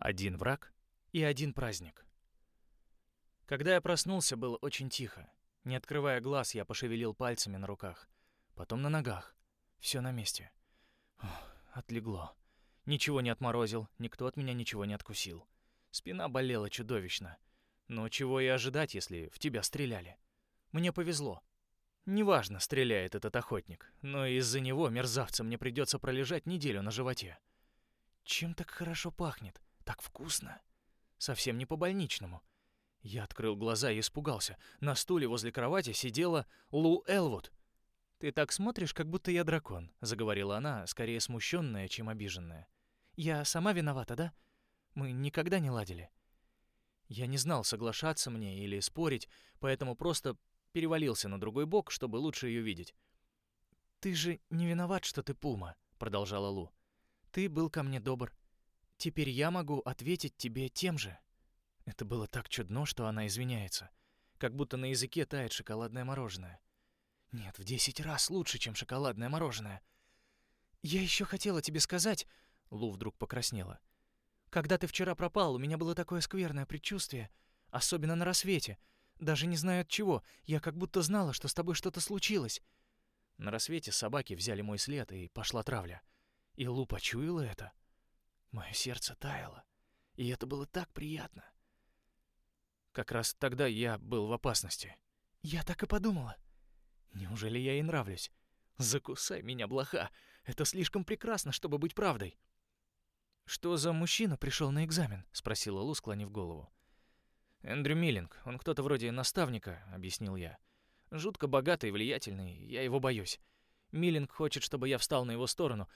Один враг и один праздник. Когда я проснулся, было очень тихо. Не открывая глаз, я пошевелил пальцами на руках, потом на ногах. Все на месте. Ох, отлегло. Ничего не отморозил, никто от меня ничего не откусил. Спина болела чудовищно. Но чего и ожидать, если в тебя стреляли? Мне повезло. Неважно, стреляет этот охотник, но из-за него мерзавца мне придется пролежать неделю на животе. Чем так хорошо пахнет? Так вкусно. Совсем не по-больничному. Я открыл глаза и испугался. На стуле возле кровати сидела Лу Элвуд. «Ты так смотришь, как будто я дракон», — заговорила она, скорее смущенная, чем обиженная. «Я сама виновата, да? Мы никогда не ладили». Я не знал, соглашаться мне или спорить, поэтому просто перевалился на другой бок, чтобы лучше ее видеть. «Ты же не виноват, что ты пума», — продолжала Лу. «Ты был ко мне добр. Теперь я могу ответить тебе тем же. Это было так чудно, что она извиняется, как будто на языке тает шоколадное мороженое. Нет, в десять раз лучше, чем шоколадное мороженое. Я еще хотела тебе сказать, Лу вдруг покраснела. Когда ты вчера пропал, у меня было такое скверное предчувствие, особенно на рассвете. Даже не знаю от чего, я как будто знала, что с тобой что-то случилось. На рассвете собаки взяли мой след, и пошла травля. И Лу почуяла это. Мое сердце таяло, и это было так приятно. Как раз тогда я был в опасности. Я так и подумала. Неужели я ей нравлюсь? Закусай меня, блоха. Это слишком прекрасно, чтобы быть правдой. Что за мужчина пришел на экзамен? спросила Лу, склонив голову. Эндрю Миллинг, он кто-то вроде наставника, объяснил я. Жутко богатый и влиятельный, я его боюсь. Миллинг хочет, чтобы я встал на его сторону,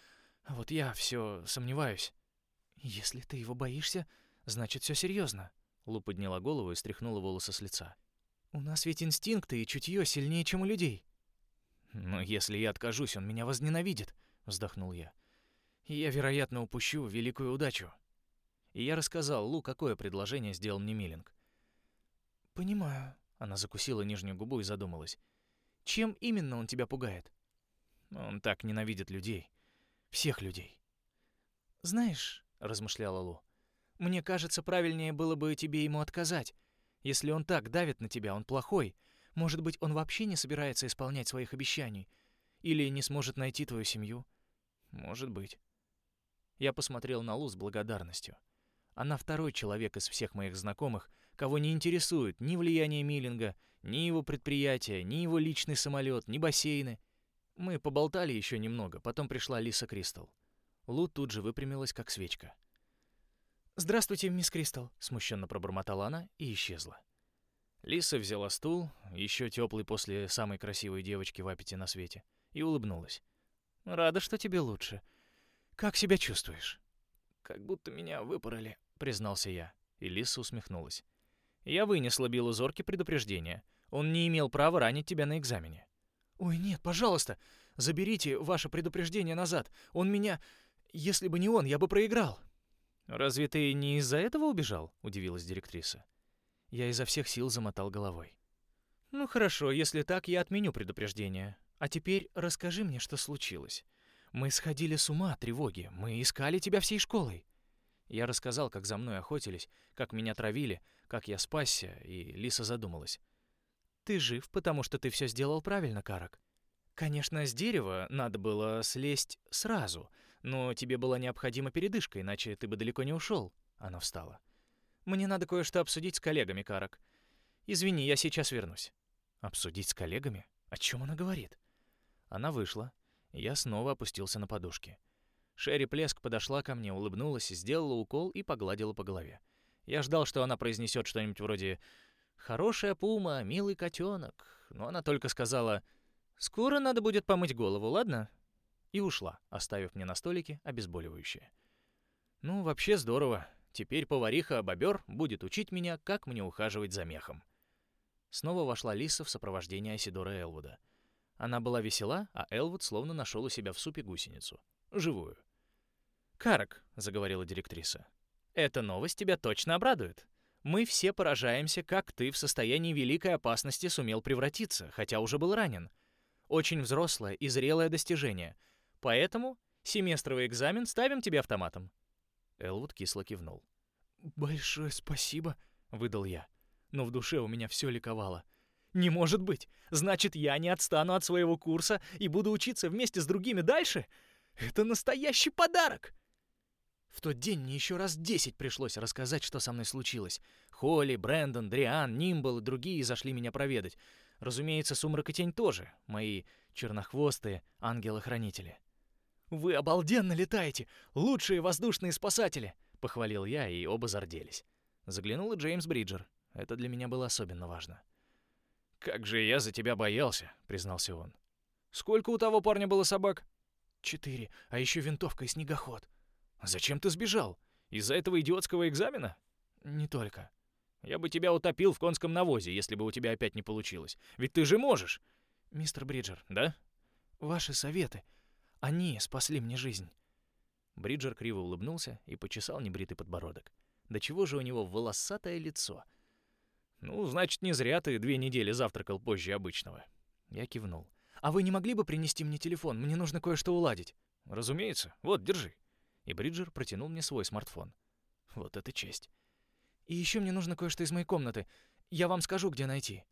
а вот я все сомневаюсь. «Если ты его боишься, значит, все серьезно. Лу подняла голову и стряхнула волосы с лица. «У нас ведь инстинкты и чутье сильнее, чем у людей». «Но если я откажусь, он меня возненавидит», — вздохнул я. «И я, вероятно, упущу великую удачу». И я рассказал Лу, какое предложение сделал мне Миллинг. «Понимаю», — она закусила нижнюю губу и задумалась. «Чем именно он тебя пугает?» «Он так ненавидит людей. Всех людей». «Знаешь, размышляла Лу. Мне кажется, правильнее было бы тебе ему отказать. Если он так давит на тебя, он плохой. Может быть, он вообще не собирается исполнять своих обещаний или не сможет найти твою семью? Может быть. Я посмотрел на Лу с благодарностью. Она второй человек из всех моих знакомых, кого не интересует ни влияние Миллинга, ни его предприятие, ни его личный самолет, ни бассейны. Мы поболтали еще немного, потом пришла Лиса Кристал. Лу тут же выпрямилась, как свечка. «Здравствуйте, мисс Кристал», — смущенно пробормотала она и исчезла. Лиса взяла стул, еще теплый после самой красивой девочки в аппете на свете, и улыбнулась. «Рада, что тебе лучше. Как себя чувствуешь?» «Как будто меня выпороли», — признался я, и Лиса усмехнулась. «Я вынесла Биллу Зорки предупреждение. Он не имел права ранить тебя на экзамене». «Ой, нет, пожалуйста, заберите ваше предупреждение назад. Он меня... Если бы не он, я бы проиграл». «Разве ты не из-за этого убежал?» — удивилась директриса. Я изо всех сил замотал головой. «Ну хорошо, если так, я отменю предупреждение. А теперь расскажи мне, что случилось. Мы сходили с ума от тревоги, мы искали тебя всей школой». Я рассказал, как за мной охотились, как меня травили, как я спасся, и Лиса задумалась. «Ты жив, потому что ты все сделал правильно, Карак. Конечно, с дерева надо было слезть сразу, но тебе была необходима передышка, иначе ты бы далеко не ушел. Она встала. Мне надо кое-что обсудить с коллегами, Карак. Извини, я сейчас вернусь. Обсудить с коллегами? О чем она говорит? Она вышла. Я снова опустился на подушки. Шерри Плеск подошла ко мне, улыбнулась, сделала укол и погладила по голове. Я ждал, что она произнесет что-нибудь вроде «Хорошая пума, милый котенок», но она только сказала «Скоро надо будет помыть голову, ладно?» И ушла, оставив мне на столике обезболивающее. Ну, вообще здорово. Теперь повариха-бобер будет учить меня, как мне ухаживать за мехом. Снова вошла Лиса в сопровождении Асидора Элвуда. Она была весела, а Элвуд словно нашел у себя в супе гусеницу. Живую. «Карак», — заговорила директриса, — «эта новость тебя точно обрадует. Мы все поражаемся, как ты в состоянии великой опасности сумел превратиться, хотя уже был ранен. Очень взрослое и зрелое достижение. Поэтому семестровый экзамен ставим тебе автоматом». Элвуд кисло кивнул. «Большое спасибо», — выдал я. Но в душе у меня все ликовало. «Не может быть! Значит, я не отстану от своего курса и буду учиться вместе с другими дальше? Это настоящий подарок!» В тот день мне еще раз десять пришлось рассказать, что со мной случилось. Холли, Брэндон, Дриан, Нимбл и другие зашли меня проведать. Разумеется, Сумрак и Тень тоже, мои чернохвостые ангелы-хранители. «Вы обалденно летаете! Лучшие воздушные спасатели!» — похвалил я, и оба зарделись. Заглянул и Джеймс Бриджер. Это для меня было особенно важно. «Как же я за тебя боялся», — признался он. «Сколько у того парня было собак?» «Четыре, а еще винтовка и снегоход». «Зачем ты сбежал? Из-за этого идиотского экзамена?» «Не только». «Я бы тебя утопил в конском навозе, если бы у тебя опять не получилось. Ведь ты же можешь!» «Мистер Бриджер». «Да?» «Ваши советы. Они спасли мне жизнь». Бриджер криво улыбнулся и почесал небритый подбородок. Да чего же у него волосатое лицо? «Ну, значит, не зря ты две недели завтракал позже обычного». Я кивнул. «А вы не могли бы принести мне телефон? Мне нужно кое-что уладить». «Разумеется. Вот, держи». И Бриджер протянул мне свой смартфон. Вот это честь. «И еще мне нужно кое-что из моей комнаты. Я вам скажу, где найти».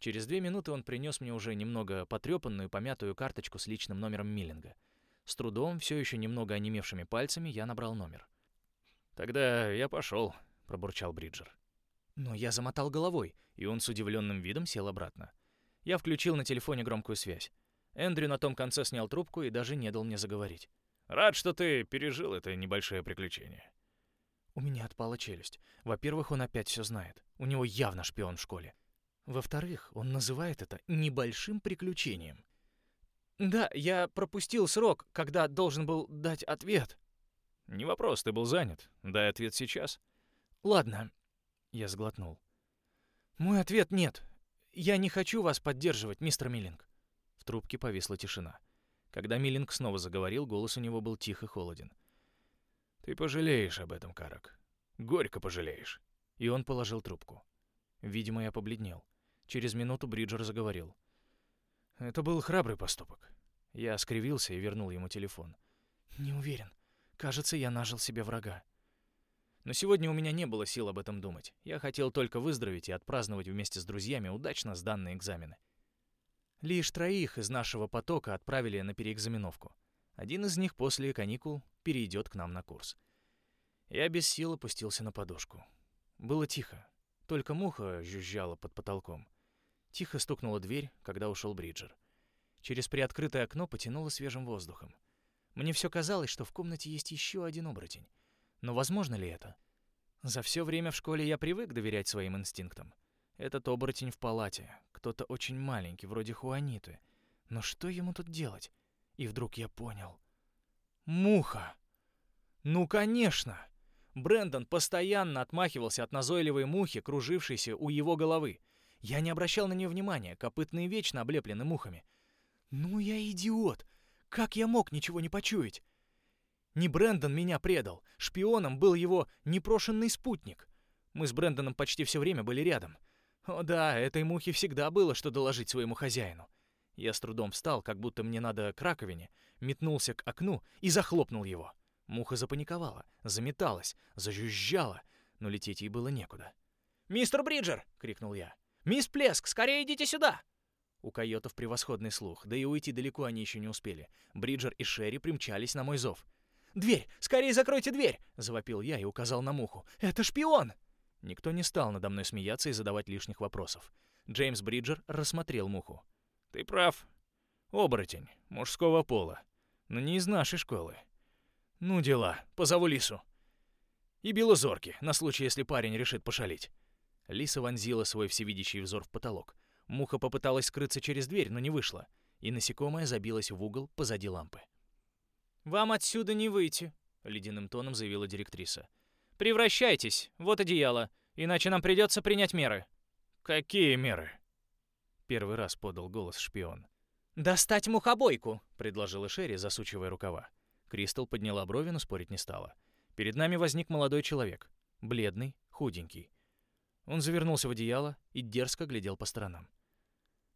Через две минуты он принес мне уже немного потрепанную, помятую карточку с личным номером Миллинга. С трудом, все еще немного онемевшими пальцами, я набрал номер. «Тогда я пошел», — пробурчал Бриджер. Но я замотал головой, и он с удивленным видом сел обратно. Я включил на телефоне громкую связь. Эндрю на том конце снял трубку и даже не дал мне заговорить. «Рад, что ты пережил это небольшое приключение». У меня отпала челюсть. Во-первых, он опять все знает. У него явно шпион в школе. Во-вторых, он называет это небольшим приключением. Да, я пропустил срок, когда должен был дать ответ. Не вопрос, ты был занят. Дай ответ сейчас. Ладно, я сглотнул. «Мой ответ — нет. Я не хочу вас поддерживать, мистер Миллинг». В трубке повисла тишина. Когда Миллинг снова заговорил, голос у него был тих и холоден. «Ты пожалеешь об этом, Карак. Горько пожалеешь». И он положил трубку. Видимо, я побледнел. Через минуту Бриджер заговорил. «Это был храбрый поступок». Я скривился и вернул ему телефон. «Не уверен. Кажется, я нажил себе врага. Но сегодня у меня не было сил об этом думать. Я хотел только выздороветь и отпраздновать вместе с друзьями удачно сданные экзамены. Лишь троих из нашего потока отправили на переэкзаменовку. Один из них после каникул перейдет к нам на курс. Я без сил опустился на подушку. Было тихо. Только муха жужжала под потолком. Тихо стукнула дверь, когда ушел Бриджер. Через приоткрытое окно потянуло свежим воздухом. Мне все казалось, что в комнате есть еще один оборотень. Но возможно ли это? За все время в школе я привык доверять своим инстинктам. Этот оборотень в палате, кто-то очень маленький, вроде Хуаниты. Но что ему тут делать? И вдруг я понял. Муха! Ну, конечно! Брендон постоянно отмахивался от назойливой мухи, кружившейся у его головы. Я не обращал на нее внимания, копытные вечно облеплены мухами. Ну я идиот! Как я мог ничего не почуять? Не Брэндон меня предал. Шпионом был его непрошенный спутник. Мы с Брэндоном почти все время были рядом. О да, этой мухе всегда было что доложить своему хозяину. Я с трудом встал, как будто мне надо к раковине, метнулся к окну и захлопнул его. Муха запаниковала, заметалась, зажужжала, но лететь ей было некуда. «Мистер Бриджер!» — крикнул я. «Мисс Плеск, скорее идите сюда!» У койотов превосходный слух, да и уйти далеко они еще не успели. Бриджер и Шерри примчались на мой зов. «Дверь! Скорее закройте дверь!» — завопил я и указал на муху. «Это шпион!» Никто не стал надо мной смеяться и задавать лишних вопросов. Джеймс Бриджер рассмотрел муху. «Ты прав. Оборотень, мужского пола. Но не из нашей школы. Ну дела, позову Лису. И Белозорки, на случай, если парень решит пошалить». Лиса вонзила свой всевидящий взор в потолок. Муха попыталась скрыться через дверь, но не вышла, и насекомое забилось в угол позади лампы. «Вам отсюда не выйти», — ледяным тоном заявила директриса. «Превращайтесь, вот одеяло, иначе нам придется принять меры». «Какие меры?» Первый раз подал голос шпион. «Достать мухобойку», — предложила Шерри, засучивая рукава. Кристал подняла брови, но спорить не стала. Перед нами возник молодой человек. Бледный, худенький. Он завернулся в одеяло и дерзко глядел по сторонам.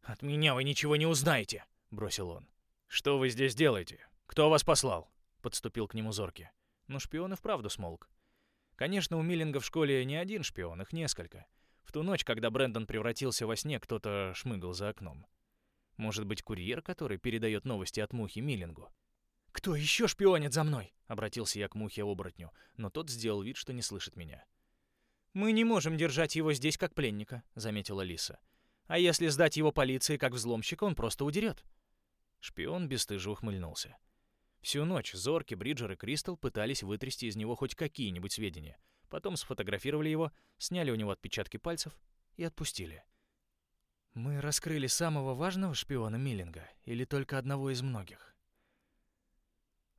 «От меня вы ничего не узнаете», — бросил он. «Что вы здесь делаете? Кто вас послал?» — подступил к нему Зорки. Но шпион и вправду смолк. Конечно, у Миллинга в школе не один шпион, их несколько. В ту ночь, когда Брэндон превратился во сне, кто-то шмыгал за окном. Может быть, курьер, который передает новости от Мухи Миллингу? «Кто еще шпионит за мной?» — обратился я к Мухе-оборотню, но тот сделал вид, что не слышит меня. «Мы не можем держать его здесь как пленника», — заметила Лиса. «А если сдать его полиции как взломщика, он просто удерет». Шпион бесстыже ухмыльнулся. Всю ночь Зорки, Бриджер и Кристал пытались вытрясти из него хоть какие-нибудь сведения. Потом сфотографировали его, сняли у него отпечатки пальцев и отпустили. Мы раскрыли самого важного шпиона Миллинга или только одного из многих?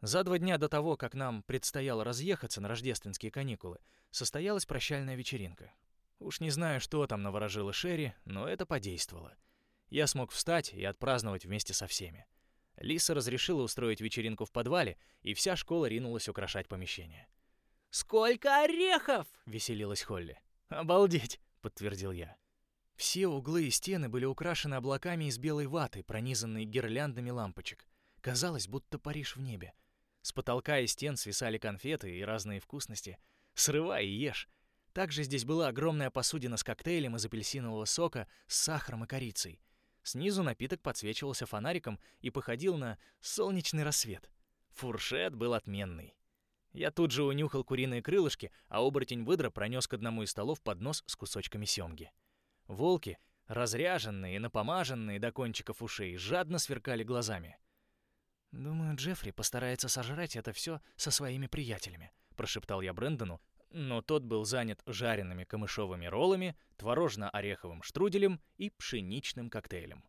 За два дня до того, как нам предстояло разъехаться на рождественские каникулы, состоялась прощальная вечеринка. Уж не знаю, что там наворожила Шерри, но это подействовало. Я смог встать и отпраздновать вместе со всеми. Лиса разрешила устроить вечеринку в подвале, и вся школа ринулась украшать помещение. «Сколько орехов!» — веселилась Холли. «Обалдеть!» — подтвердил я. Все углы и стены были украшены облаками из белой ваты, пронизанные гирляндами лампочек. Казалось, будто Париж в небе. С потолка и стен свисали конфеты и разные вкусности. Срывай и ешь. Также здесь была огромная посудина с коктейлем из апельсинового сока с сахаром и корицей. Снизу напиток подсвечивался фонариком и походил на солнечный рассвет. Фуршет был отменный. Я тут же унюхал куриные крылышки, а оборотень выдра пронес к одному из столов поднос с кусочками семги. Волки, разряженные напомаженные до кончиков ушей, жадно сверкали глазами. «Думаю, Джеффри постарается сожрать это все со своими приятелями», — прошептал я Брэндону, но тот был занят жареными камышовыми роллами, творожно-ореховым штруделем и пшеничным коктейлем.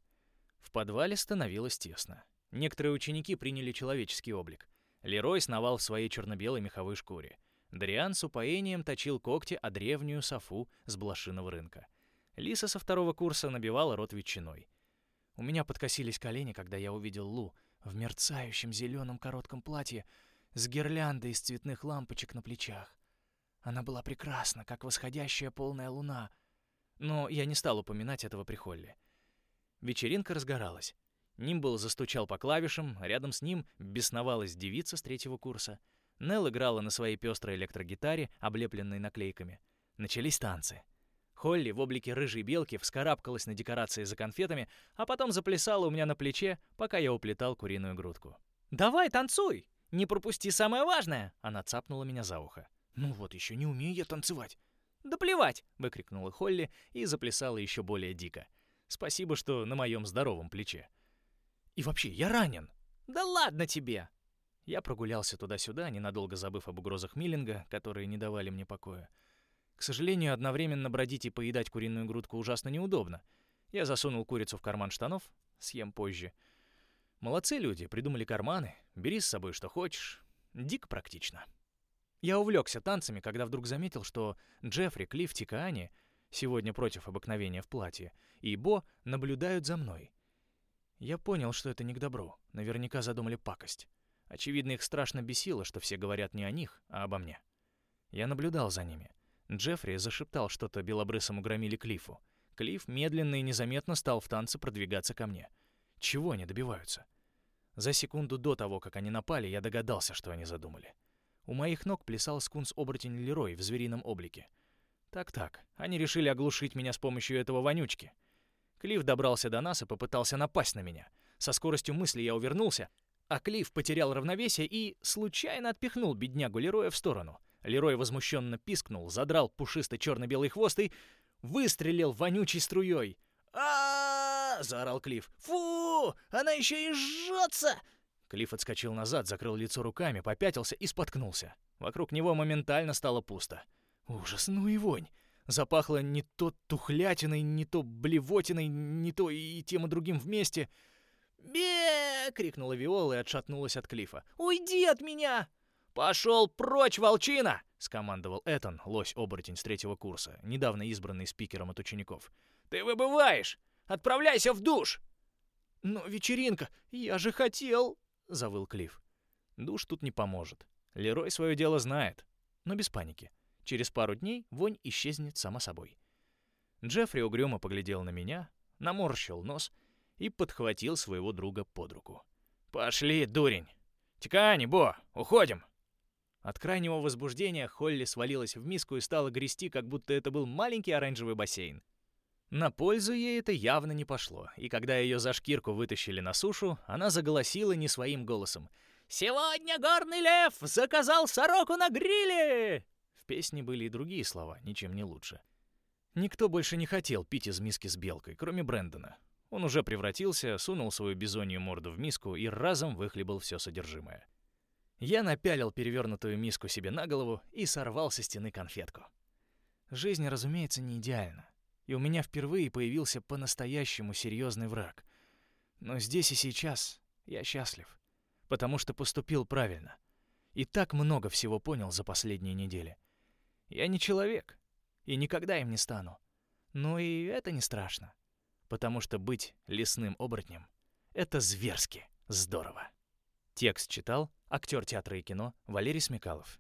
В подвале становилось тесно. Некоторые ученики приняли человеческий облик. Лерой сновал в своей черно-белой меховой шкуре. Дриан с упоением точил когти о древнюю софу с блошиного рынка. Лиса со второго курса набивала рот ветчиной. У меня подкосились колени, когда я увидел Лу в мерцающем зеленом коротком платье с гирляндой из цветных лампочек на плечах. Она была прекрасна, как восходящая полная луна. Но я не стал упоминать этого при Холле. Вечеринка разгоралась. Нимбл застучал по клавишам, рядом с ним бесновалась девица с третьего курса. Нелл играла на своей пестрой электрогитаре, облепленной наклейками. Начались танцы. Холли в облике рыжей белки вскарабкалась на декорации за конфетами, а потом заплясала у меня на плече, пока я уплетал куриную грудку. «Давай, танцуй! Не пропусти самое важное!» Она цапнула меня за ухо. «Ну вот, еще не умею я танцевать». «Да плевать!» — выкрикнула Холли и заплясала еще более дико. «Спасибо, что на моем здоровом плече». «И вообще, я ранен!» «Да ладно тебе!» Я прогулялся туда-сюда, ненадолго забыв об угрозах Миллинга, которые не давали мне покоя. К сожалению, одновременно бродить и поедать куриную грудку ужасно неудобно. Я засунул курицу в карман штанов, съем позже. Молодцы люди, придумали карманы, бери с собой что хочешь. Дико практично. Я увлекся танцами, когда вдруг заметил, что Джеффри, Клифф, Тикаани сегодня против обыкновения в платье, и Бо наблюдают за мной. Я понял, что это не к добру. Наверняка задумали пакость. Очевидно, их страшно бесило, что все говорят не о них, а обо мне. Я наблюдал за ними. Джеффри зашептал что-то белобрысому громиле Клиффу. Клифф медленно и незаметно стал в танце продвигаться ко мне. Чего они добиваются? За секунду до того, как они напали, я догадался, что они задумали. У моих ног плясал скунс-оборотень Лерой в зверином облике. Так-так, они решили оглушить меня с помощью этого вонючки. Клифф добрался до нас и попытался напасть на меня. Со скоростью мысли я увернулся, а Клифф потерял равновесие и случайно отпихнул беднягу Лероя в сторону. Лерой возмущенно пискнул, задрал пушистый черно-белый хвост и выстрелил вонючей струей. а заорал Клифф. «Фу! Она еще и жжется!» Клифф отскочил назад, закрыл лицо руками, попятился и споткнулся. Вокруг него моментально стало пусто. Ужас, ну и вонь. Запахло не то тухлятиной, не то блевотиной, не то и тем и другим вместе. «Бе!» — крикнула Виола и отшатнулась от Клифа. «Уйди от меня!» «Пошел прочь, волчина!» — скомандовал Этан, лось-оборотень с третьего курса, недавно избранный спикером от учеников. «Ты выбываешь! Отправляйся в душ!» «Но вечеринка! Я же хотел!» — завыл Клифф. «Душ тут не поможет. Лерой свое дело знает. Но без паники. Через пару дней вонь исчезнет сама собой». Джеффри угрюмо поглядел на меня, наморщил нос и подхватил своего друга под руку. «Пошли, дурень! Тикани, Бо, уходим!» От крайнего возбуждения Холли свалилась в миску и стала грести, как будто это был маленький оранжевый бассейн. На пользу ей это явно не пошло, и когда ее за шкирку вытащили на сушу, она заголосила не своим голосом. «Сегодня горный лев заказал сороку на гриле!» В песне были и другие слова, ничем не лучше. Никто больше не хотел пить из миски с белкой, кроме Брэндона. Он уже превратился, сунул свою бизонью морду в миску и разом выхлебал все содержимое. Я напялил перевернутую миску себе на голову и сорвал со стены конфетку. Жизнь, разумеется, не идеальна и у меня впервые появился по-настоящему серьезный враг. Но здесь и сейчас я счастлив, потому что поступил правильно. И так много всего понял за последние недели. Я не человек, и никогда им не стану. Но и это не страшно, потому что быть лесным оборотнем — это зверски здорово. Текст читал актер театра и кино Валерий Смекалов.